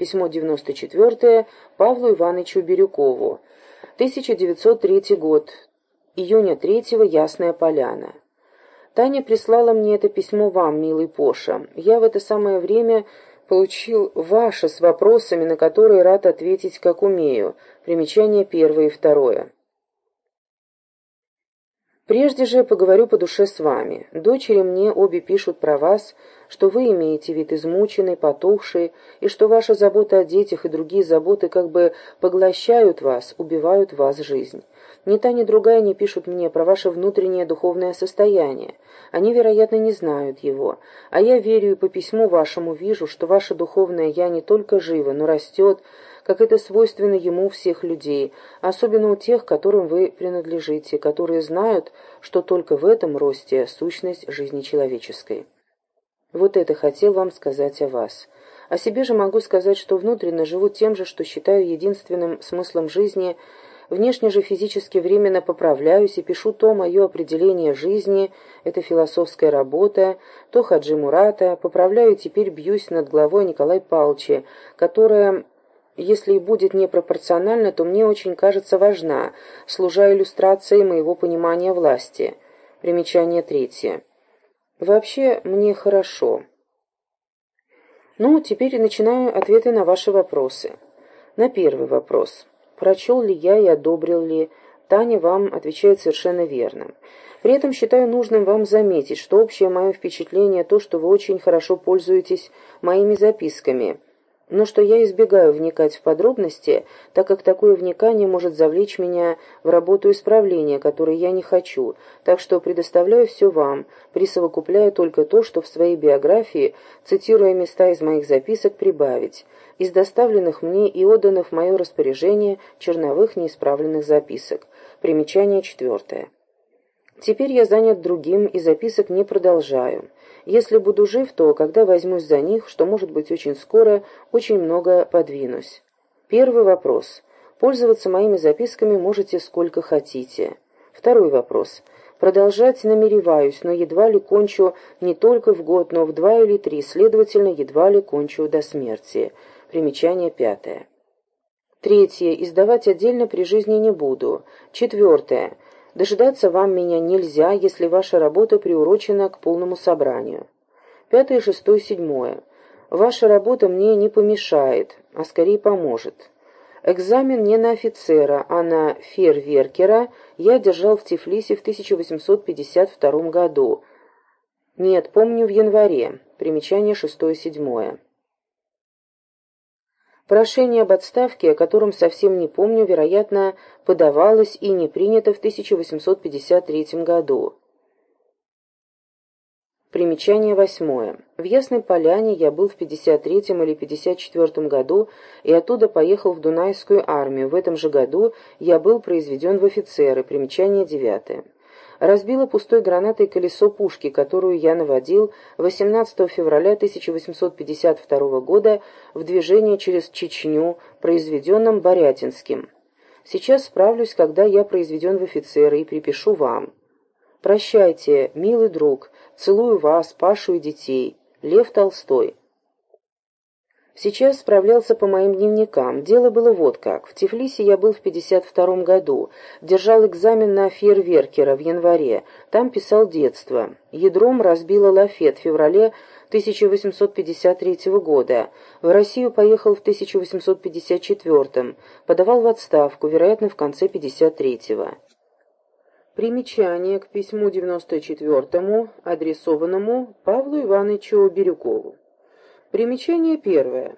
Письмо 94 Павлу Ивановичу Бирюкову. 1903 год. Июня 3 Ясная Поляна. Таня прислала мне это письмо вам, милый Поша. Я в это самое время получил ваше с вопросами, на которые рад ответить, как умею. Примечания первое и второе. Прежде же поговорю по душе с вами. Дочери мне обе пишут про вас, что вы имеете вид измученный, потухший, и что ваша забота о детях и другие заботы как бы поглощают вас, убивают вас жизнь. Ни та, ни другая не пишут мне про ваше внутреннее духовное состояние. Они, вероятно, не знают его. А я верю и по письму вашему вижу, что ваше духовное «я» не только живо, но растет, как это свойственно ему всех людей, особенно у тех, которым вы принадлежите, которые знают, что только в этом росте сущность жизни человеческой. Вот это хотел вам сказать о вас. О себе же могу сказать, что внутренне живу тем же, что считаю единственным смыслом жизни, внешне же физически временно поправляюсь и пишу то мое определение жизни, это философская работа, то Хаджи Мурата, поправляю и теперь бьюсь над главой Николая Павловича, которая если и будет непропорциональна, то мне очень кажется важна, служа иллюстрацией моего понимания власти. Примечание третье. Вообще, мне хорошо. Ну, теперь начинаю ответы на ваши вопросы. На первый вопрос. Прочел ли я и одобрил ли? Таня вам отвечает совершенно верно. При этом считаю нужным вам заметить, что общее мое впечатление то, что вы очень хорошо пользуетесь моими записками – но что я избегаю вникать в подробности, так как такое вникание может завлечь меня в работу исправления, которой я не хочу, так что предоставляю все вам, присовокупляя только то, что в своей биографии, цитируя места из моих записок, прибавить, из доставленных мне и отданных в мое распоряжение черновых неисправленных записок. Примечание четвертое. Теперь я занят другим и записок не продолжаю. Если буду жив, то, когда возьмусь за них, что может быть очень скоро, очень много подвинусь. Первый вопрос. Пользоваться моими записками можете сколько хотите. Второй вопрос. Продолжать намереваюсь, но едва ли кончу не только в год, но в два или три, следовательно, едва ли кончу до смерти. Примечание пятое. Третье. Издавать отдельно при жизни не буду. Четвертое. Дожидаться вам меня нельзя, если ваша работа приурочена к полному собранию. Пятое, шестое, седьмое. Ваша работа мне не помешает, а скорее поможет. Экзамен не на офицера, а на фейерверкера я держал в Тифлисе в 1852 году. Нет, помню, в январе. Примечание шестое-седьмое. Прошение об отставке, о котором совсем не помню, вероятно, подавалось и не принято в 1853 году. Примечание восьмое. В Ясной Поляне я был в 53 или 54 году и оттуда поехал в Дунайскую армию. В этом же году я был произведен в офицеры. Примечание девятое разбила пустой гранатой колесо пушки, которую я наводил 18 февраля 1852 года в движение через Чечню, произведенном Борятинским. Сейчас справлюсь, когда я произведен в офицеры, и припишу вам. Прощайте, милый друг, целую вас, Пашу и детей. Лев Толстой. Сейчас справлялся по моим дневникам. Дело было вот как. В Тифлисе я был в 52 году. Держал экзамен на фейерверкера в январе. Там писал детство. Ядром разбила лафет в феврале 1853 года. В Россию поехал в 1854 Подавал в отставку, вероятно, в конце 53-го. Примечание к письму 94-му, адресованному Павлу Ивановичу Бирюкову. Примечание первое.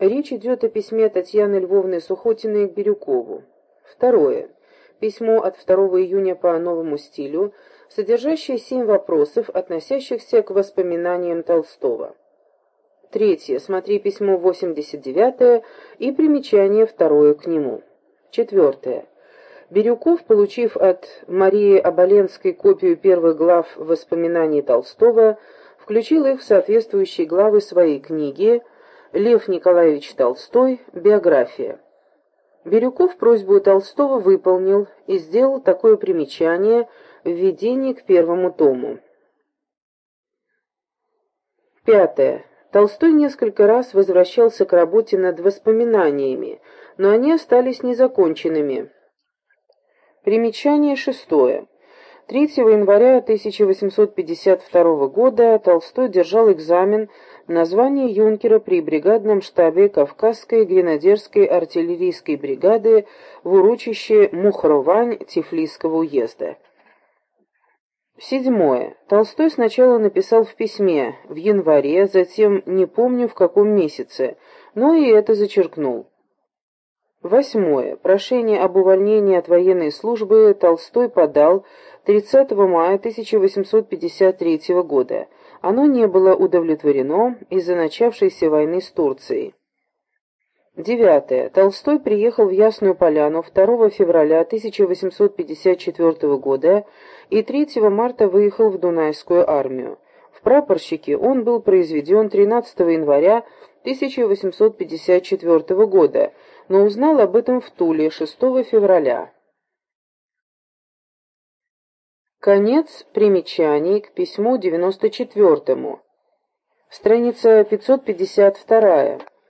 Речь идет о письме Татьяны Львовны Сухотиной к Бирюкову. Второе. Письмо от 2 июня по новому стилю, содержащее семь вопросов, относящихся к воспоминаниям Толстого. Третье. Смотри письмо 89 и примечание второе к нему. Четвертое. Бирюков, получив от Марии Оболенской копию первых глав воспоминаний Толстого, включил их в соответствующие главы своей книги «Лев Николаевич Толстой. Биография». Бирюков просьбу Толстого выполнил и сделал такое примечание в введении к первому тому. Пятое. Толстой несколько раз возвращался к работе над воспоминаниями, но они остались незаконченными. Примечание шестое. 3 января 1852 года Толстой держал экзамен на звание юнкера при бригадном штабе Кавказской гренадерской артиллерийской бригады в урочище Мухровань Тифлисского уезда. Седьмое. Толстой сначала написал в письме в январе, затем не помню в каком месяце, но и это зачеркнул. Восьмое. Прошение об увольнении от военной службы Толстой подал 30 мая 1853 года. Оно не было удовлетворено из-за начавшейся войны с Турцией. Девятое. Толстой приехал в Ясную Поляну 2 февраля 1854 года и 3 марта выехал в Дунайскую армию. В прапорщике он был произведен 13 января 1854 года, но узнал об этом в Туле 6 февраля. Конец примечаний к письму 94 -му. Страница 552.